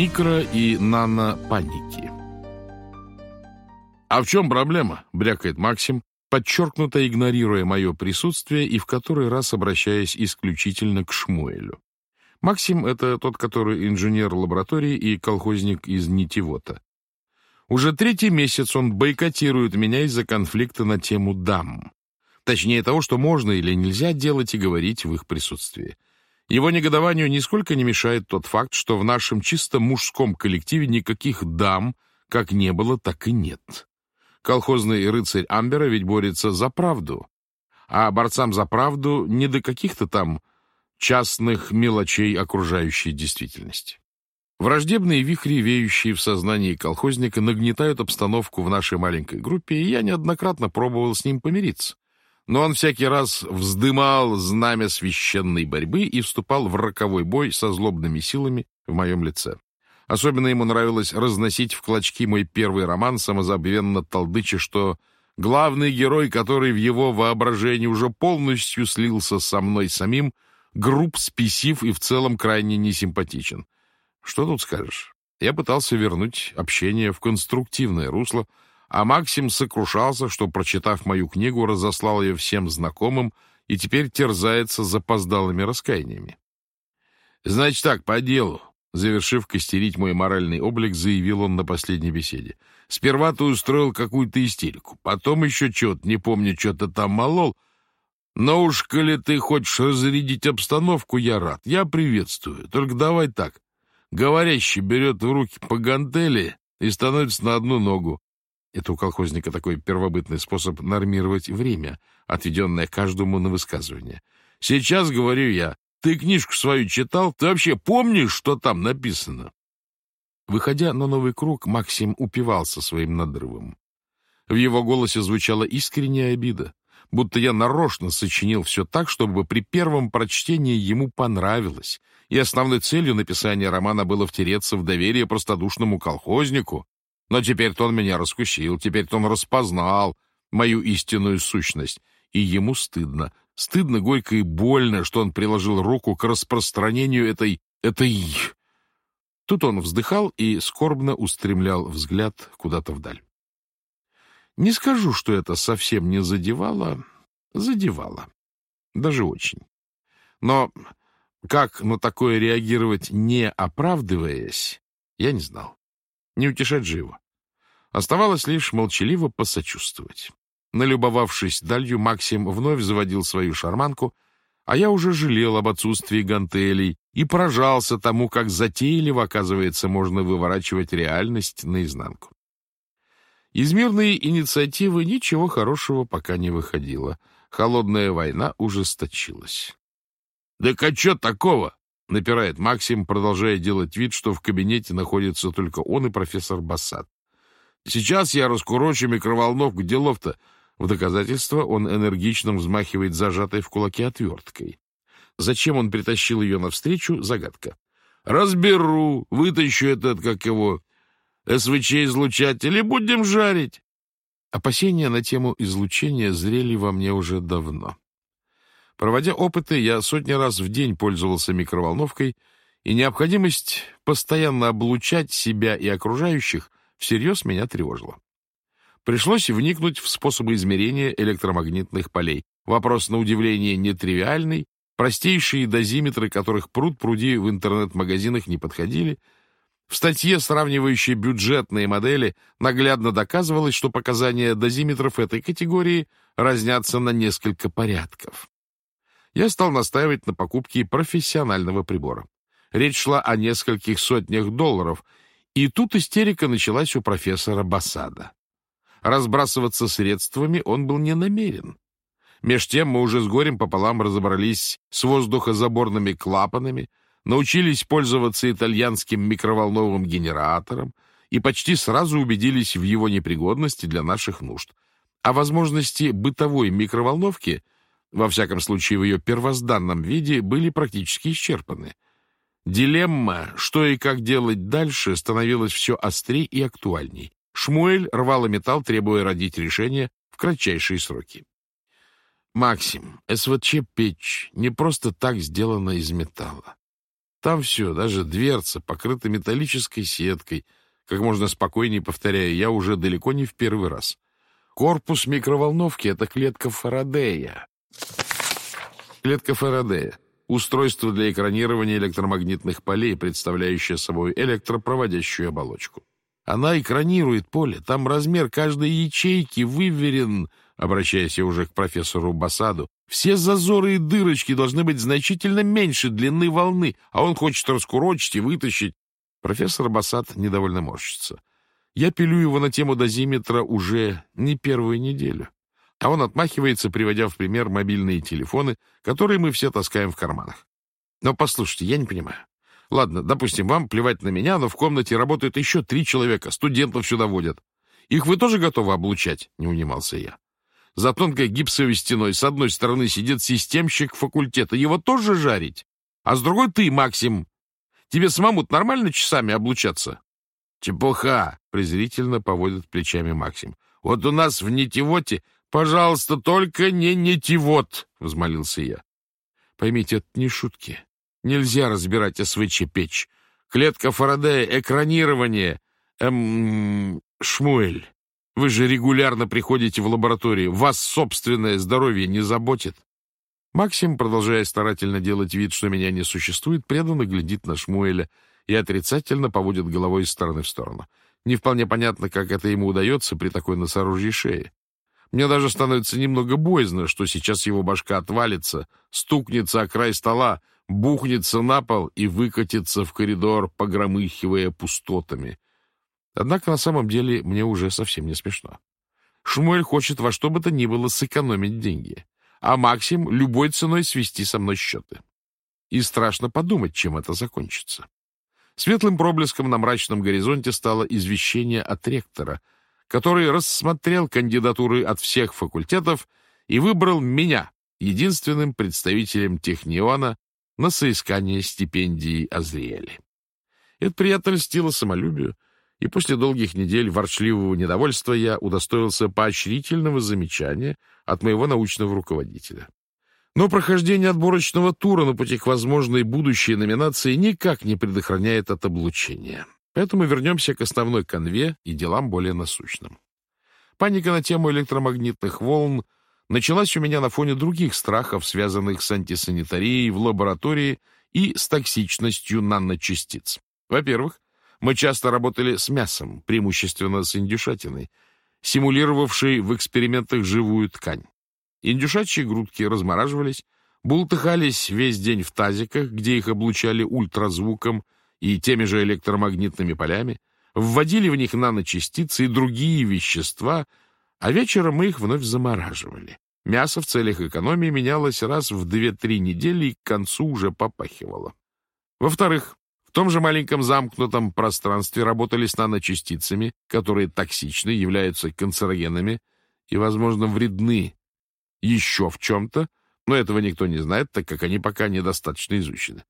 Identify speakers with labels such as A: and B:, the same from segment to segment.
A: Микро- и нано-паники. «А в чем проблема?» — брякает Максим, подчеркнуто игнорируя мое присутствие и в который раз обращаясь исключительно к Шмуэлю. Максим — это тот, который инженер лаборатории и колхозник из Нитивота. Уже третий месяц он бойкотирует меня из-за конфликта на тему дам. Точнее того, что можно или нельзя делать и говорить в их присутствии. Его негодованию нисколько не мешает тот факт, что в нашем чисто мужском коллективе никаких дам как не было, так и нет. Колхозный рыцарь Амбера ведь борется за правду, а борцам за правду не до каких-то там частных мелочей окружающей действительности. Враждебные вихри, веющие в сознании колхозника, нагнетают обстановку в нашей маленькой группе, и я неоднократно пробовал с ним помириться но он всякий раз вздымал знамя священной борьбы и вступал в роковой бой со злобными силами в моем лице. Особенно ему нравилось разносить в клочки мой первый роман, самозабвенно толдыча, что главный герой, который в его воображении уже полностью слился со мной самим, груб, спесив и в целом крайне несимпатичен. Что тут скажешь? Я пытался вернуть общение в конструктивное русло, а Максим сокрушался, что, прочитав мою книгу, разослал ее всем знакомым и теперь терзается запоздалыми раскаяниями. «Значит так, по делу», — завершив костерить мой моральный облик, заявил он на последней беседе. «Сперва ты устроил какую-то истерику, потом еще что-то, не помню, что-то там молол. Но уж, коли ты хочешь разрядить обстановку, я рад, я приветствую. Только давай так, говорящий берет в руки по гантели и становится на одну ногу. Это у колхозника такой первобытный способ нормировать время, отведенное каждому на высказывание. Сейчас говорю я, ты книжку свою читал? Ты вообще помнишь, что там написано? Выходя на новый круг, Максим упивался своим надрывом. В его голосе звучала искренняя обида, будто я нарочно сочинил все так, чтобы при первом прочтении ему понравилось, и основной целью написания романа было втереться в доверие простодушному колхознику, но теперь-то он меня раскусил, теперь-то он распознал мою истинную сущность. И ему стыдно. Стыдно, горько и больно, что он приложил руку к распространению этой... этой... Тут он вздыхал и скорбно устремлял взгляд куда-то вдаль. Не скажу, что это совсем не задевало. Задевало. Даже очень. Но как на такое реагировать, не оправдываясь, я не знал. Не утешать же его. Оставалось лишь молчаливо посочувствовать. Налюбовавшись далью, Максим вновь заводил свою шарманку, а я уже жалел об отсутствии гантелей и поражался тому, как затейливо, оказывается, можно выворачивать реальность наизнанку. Из мирной инициативы ничего хорошего пока не выходило. Холодная война ужесточилась. «Да а что такого?» — напирает Максим, продолжая делать вид, что в кабинете находится только он и профессор Бассад. Сейчас я раскурочу микроволновку, делов-то. В доказательство он энергично взмахивает зажатой в кулаке отверткой. Зачем он притащил ее навстречу, загадка. Разберу, вытащу этот, как его, СВЧ-излучатель и будем жарить. Опасения на тему излучения зрели во мне уже давно. Проводя опыты, я сотни раз в день пользовался микроволновкой, и необходимость постоянно облучать себя и окружающих всерьез меня тревожило. Пришлось вникнуть в способы измерения электромагнитных полей. Вопрос, на удивление, нетривиальный, простейшие дозиметры, которых пруд пруди в интернет-магазинах не подходили. В статье, сравнивающей бюджетные модели, наглядно доказывалось, что показания дозиметров этой категории разнятся на несколько порядков. Я стал настаивать на покупке профессионального прибора. Речь шла о нескольких сотнях долларов, и тут истерика началась у профессора Басада. Разбрасываться средствами он был не намерен. Меж тем мы уже с горем пополам разобрались с воздухозаборными клапанами, научились пользоваться итальянским микроволновым генератором и почти сразу убедились в его непригодности для наших нужд. А возможности бытовой микроволновки, во всяком случае в ее первозданном виде, были практически исчерпаны — Дилемма, что и как делать дальше, становилась все острее и актуальней. Шмуэль рвал и металл, требуя родить решение в кратчайшие сроки. «Максим, СВЧ-печь не просто так сделана из металла. Там все, даже дверца, покрыта металлической сеткой. Как можно спокойнее повторяю, я уже далеко не в первый раз. Корпус микроволновки — это клетка Фарадея. Клетка Фарадея — устройство для экранирования электромагнитных полей, представляющее собой электропроводящую оболочку. Она экранирует поле, там размер каждой ячейки выверен, обращаясь я уже к профессору Басаду, все зазоры и дырочки должны быть значительно меньше длины волны, а он хочет раскурочить и вытащить. Профессор Басад недовольно морщится. Я пилю его на тему дозиметра уже не первую неделю. А он отмахивается, приводя в пример мобильные телефоны, которые мы все таскаем в карманах. Но послушайте, я не понимаю. Ладно, допустим, вам плевать на меня, но в комнате работают еще три человека, студентов сюда водят. Их вы тоже готовы облучать? Не унимался я. За тонкой гипсовой стеной с одной стороны сидит системщик факультета. Его тоже жарить? А с другой ты, Максим. Тебе самому нормально часами облучаться? Чепуха, презрительно поводит плечами Максим. Вот у нас в Нетивоте, пожалуйста, только не Нетивот, взмолился я. Поймите, это не шутки. Нельзя разбирать СВЧ-печь. Клетка Фарадея, экранирование. Эм, Шмуэль. Вы же регулярно приходите в лабораторию. Вас собственное здоровье не заботит. Максим, продолжая старательно делать вид, что меня не существует, преданно глядит на Шмуэля и отрицательно поводит головой из стороны в сторону. Не вполне понятно, как это ему удается при такой носорожьей шее. Мне даже становится немного боязно, что сейчас его башка отвалится, стукнется о край стола, бухнется на пол и выкатится в коридор, погромыхивая пустотами. Однако на самом деле мне уже совсем не смешно. Шмуэль хочет во что бы то ни было сэкономить деньги, а Максим любой ценой свести со мной счеты. И страшно подумать, чем это закончится. Светлым проблеском на мрачном горизонте стало извещение от ректора, который рассмотрел кандидатуры от всех факультетов и выбрал меня, единственным представителем Техниона, на соискание стипендии Азриэли. Это приятно льстило самолюбию, и после долгих недель ворчливого недовольства я удостоился поощрительного замечания от моего научного руководителя. Но прохождение отборочного тура на пути к возможной будущей номинации никак не предохраняет от облучения. Поэтому вернемся к основной конве и делам более насущным. Паника на тему электромагнитных волн началась у меня на фоне других страхов, связанных с антисанитарией в лаборатории и с токсичностью наночастиц. Во-первых, мы часто работали с мясом, преимущественно с индюшатиной, симулировавшей в экспериментах живую ткань. Индюшачьи грудки размораживались, бултыхались весь день в тазиках, где их облучали ультразвуком и теми же электромагнитными полями, вводили в них наночастицы и другие вещества, а вечером мы их вновь замораживали. Мясо в целях экономии менялось раз в 2-3 недели и к концу уже попахивало. Во-вторых, в том же маленьком замкнутом пространстве работали с наночастицами, которые токсичны, являются канцерогенами и, возможно, вредны еще в чем-то, но этого никто не знает, так как они пока недостаточно изучены.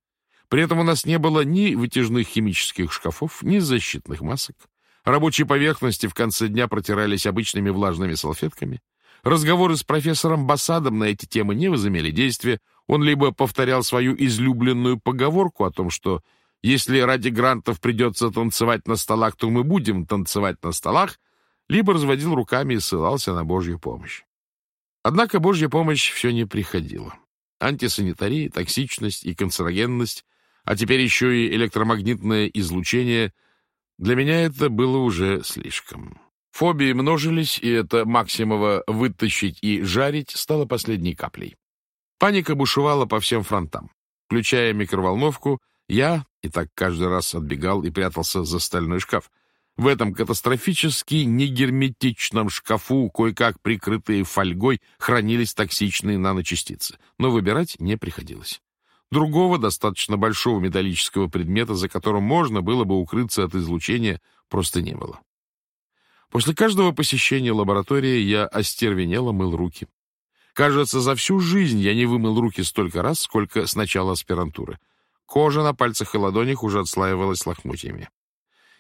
A: При этом у нас не было ни вытяжных химических шкафов, ни защитных масок. Рабочие поверхности в конце дня протирались обычными влажными салфетками. Разговоры с профессором Басадом на эти темы не возымели действия. Он либо повторял свою излюбленную поговорку о том, что если ради грантов придется танцевать на столах, то мы будем танцевать на столах, либо разводил руками и ссылался на Божью помощь. Однако Божья помощь все не приходила. Антисанитария, токсичность и канцерогенность, а теперь еще и электромагнитное излучение — для меня это было уже слишком. Фобии множились, и это Максимова «вытащить и жарить» стало последней каплей. Паника бушевала по всем фронтам. Включая микроволновку, я, и так каждый раз отбегал и прятался за стальной шкаф. В этом катастрофически негерметичном шкафу, кое-как прикрытые фольгой, хранились токсичные наночастицы. Но выбирать не приходилось. Другого, достаточно большого металлического предмета, за которым можно было бы укрыться от излучения, просто не было. После каждого посещения лаборатории я остервенело мыл руки. Кажется, за всю жизнь я не вымыл руки столько раз, сколько с начала аспирантуры. Кожа на пальцах и ладонях уже отслаивалась лохмотьями.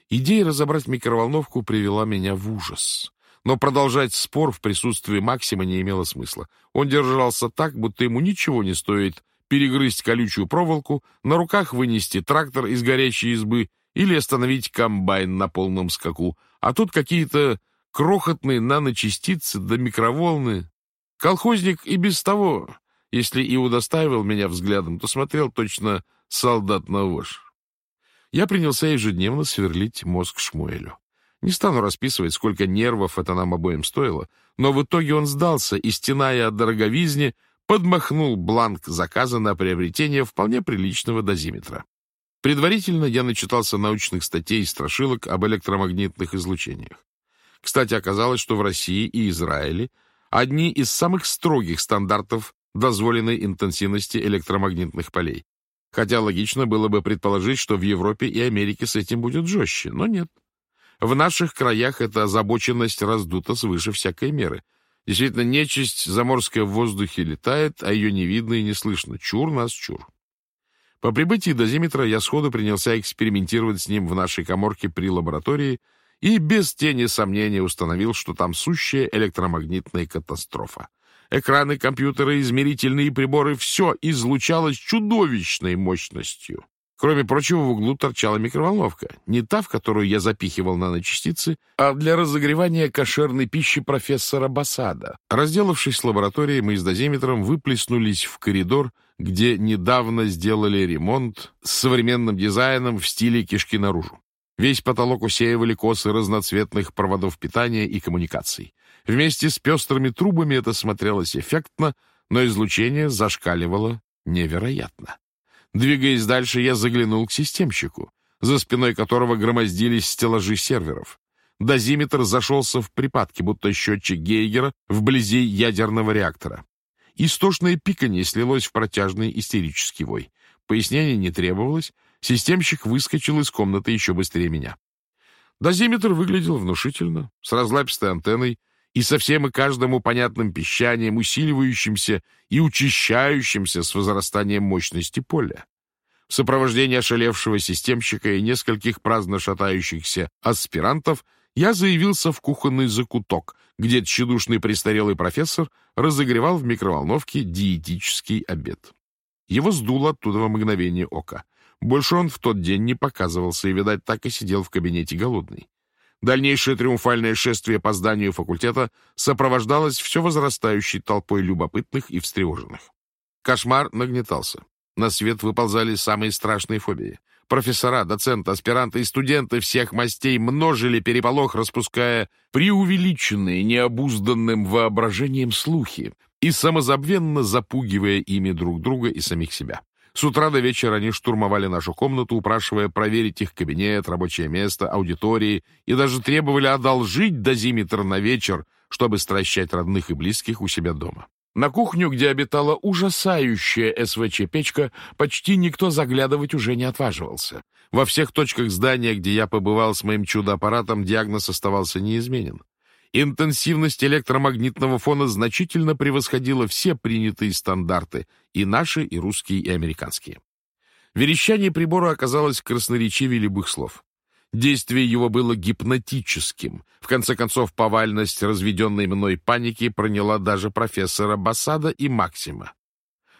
A: Идея разобрать микроволновку привела меня в ужас. Но продолжать спор в присутствии Максима не имело смысла. Он держался так, будто ему ничего не стоит перегрызть колючую проволоку, на руках вынести трактор из горящей избы или остановить комбайн на полном скаку. А тут какие-то крохотные наночастицы до да микроволны. Колхозник и без того, если и удостаивал меня взглядом, то смотрел точно солдат на вож. Я принялся ежедневно сверлить мозг Шмуэлю. Не стану расписывать, сколько нервов это нам обоим стоило, но в итоге он сдался и, стеная от дороговизни, подмахнул бланк заказа на приобретение вполне приличного дозиметра. Предварительно я начитался научных статей и страшилок об электромагнитных излучениях. Кстати, оказалось, что в России и Израиле одни из самых строгих стандартов дозволенной интенсивности электромагнитных полей. Хотя логично было бы предположить, что в Европе и Америке с этим будет жестче, но нет. В наших краях эта озабоченность раздута свыше всякой меры. Действительно, нечисть заморская в воздухе летает, а ее не видно и не слышно. Чур нас, чур. По прибытии дозиметра я сходу принялся экспериментировать с ним в нашей коморке при лаборатории и без тени сомнения установил, что там сущая электромагнитная катастрофа. Экраны, компьютеры, измерительные приборы — все излучалось чудовищной мощностью. Кроме прочего, в углу торчала микроволновка. Не та, в которую я запихивал наночастицы, а для разогревания кошерной пищи профессора Басада. Разделавшись с лабораторией, мы с дозиметром выплеснулись в коридор, где недавно сделали ремонт с современным дизайном в стиле кишки наружу. Весь потолок усеивали косы разноцветных проводов питания и коммуникаций. Вместе с пестрыми трубами это смотрелось эффектно, но излучение зашкаливало невероятно. Двигаясь дальше, я заглянул к системщику, за спиной которого громоздились стеллажи серверов. Дозиметр зашелся в припадке, будто счетчик Гейгера вблизи ядерного реактора. Истошное пиканье слилось в протяжный истерический вой. Пояснений не требовалось, системщик выскочил из комнаты еще быстрее меня. Дозиметр выглядел внушительно, с разлапистой антенной и со всем и каждому понятным пищанием, усиливающимся и учащающимся с возрастанием мощности поля. В сопровождении ошалевшего системщика и нескольких праздно шатающихся аспирантов я заявился в кухонный закуток, где тщедушный престарелый профессор разогревал в микроволновке диетический обед. Его сдуло оттуда во мгновение ока. Больше он в тот день не показывался и, видать, так и сидел в кабинете голодный. Дальнейшее триумфальное шествие по зданию факультета сопровождалось все возрастающей толпой любопытных и встревоженных. Кошмар нагнетался. На свет выползали самые страшные фобии. Профессора, доценты, аспиранты и студенты всех мастей множили переполох, распуская преувеличенные необузданным воображением слухи и самозабвенно запугивая ими друг друга и самих себя. С утра до вечера они штурмовали нашу комнату, упрашивая проверить их кабинет, рабочее место, аудитории и даже требовали одолжить дозиметр на вечер, чтобы стращать родных и близких у себя дома. На кухню, где обитала ужасающая СВЧ-печка, почти никто заглядывать уже не отваживался. Во всех точках здания, где я побывал с моим чудо-аппаратом, диагноз оставался неизменен. Интенсивность электромагнитного фона значительно превосходила все принятые стандарты, и наши, и русские, и американские. Верещание прибора оказалось красноречивее любых слов. Действие его было гипнотическим. В конце концов, повальность разведенной мной паники проняла даже профессора Басада и Максима.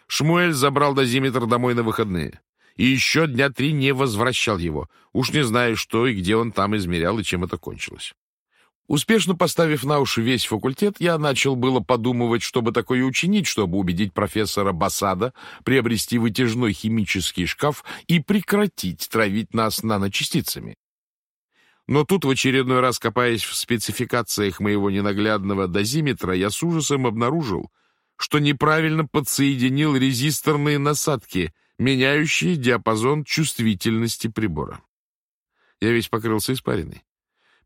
A: Шмуэль забрал дозиметр домой на выходные. И еще дня три не возвращал его. Уж не знаю, что и где он там измерял и чем это кончилось. Успешно поставив на уши весь факультет, я начал было подумывать, чтобы такое учинить, чтобы убедить профессора Басада приобрести вытяжной химический шкаф и прекратить травить нас наночастицами. Но тут, в очередной раз копаясь в спецификациях моего ненаглядного дозиметра, я с ужасом обнаружил, что неправильно подсоединил резисторные насадки, меняющие диапазон чувствительности прибора. Я весь покрылся испариной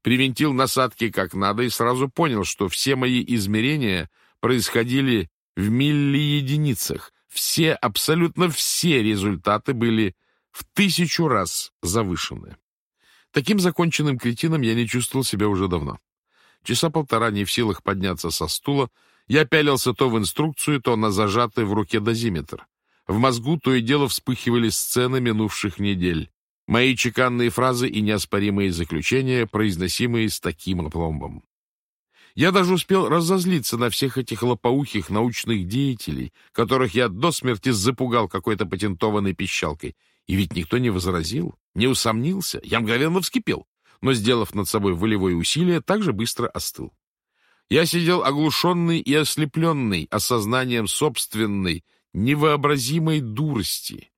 A: привинтил насадки как надо и сразу понял, что все мои измерения происходили в миллиединицах. Все, абсолютно все результаты были в тысячу раз завышены. Таким законченным кретином я не чувствовал себя уже давно. Часа полтора не в силах подняться со стула, я пялился то в инструкцию, то на зажатый в руке дозиметр. В мозгу то и дело вспыхивали сцены минувших недель. Мои чеканные фразы и неоспоримые заключения, произносимые с таким опломбом. Я даже успел разозлиться на всех этих лопоухих научных деятелей, которых я до смерти запугал какой-то патентованной пищалкой. И ведь никто не возразил, не усомнился. Я мгновенно вскипел, но, сделав над собой волевое усилие, так же быстро остыл. Я сидел оглушенный и ослепленный осознанием собственной, невообразимой дурости.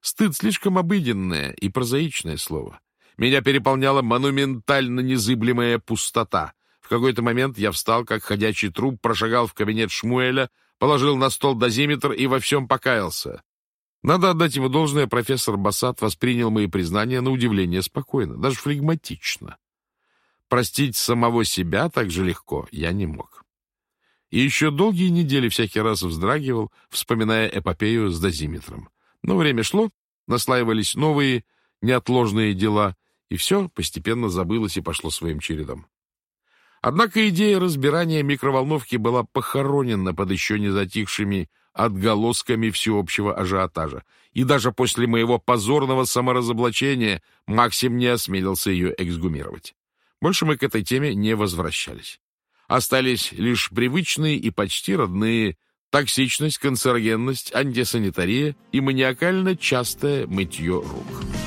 A: Стыд — слишком обыденное и прозаичное слово. Меня переполняла монументально незыблемая пустота. В какой-то момент я встал, как ходячий труп, прошагал в кабинет Шмуэля, положил на стол дозиметр и во всем покаялся. Надо отдать ему должное, профессор Бассат воспринял мои признания на удивление спокойно, даже флегматично. Простить самого себя так же легко я не мог. И еще долгие недели всякий раз вздрагивал, вспоминая эпопею с дозиметром. Но время шло, наслаивались новые неотложные дела, и все постепенно забылось и пошло своим чередом. Однако идея разбирания микроволновки была похоронена под еще не затихшими отголосками всеобщего ажиотажа, и даже после моего позорного саморазоблачения Максим не осмелился ее эксгумировать. Больше мы к этой теме не возвращались. Остались лишь привычные и почти родные токсичность, канцерогенность, антисанитария и маниакально частое мытье рук.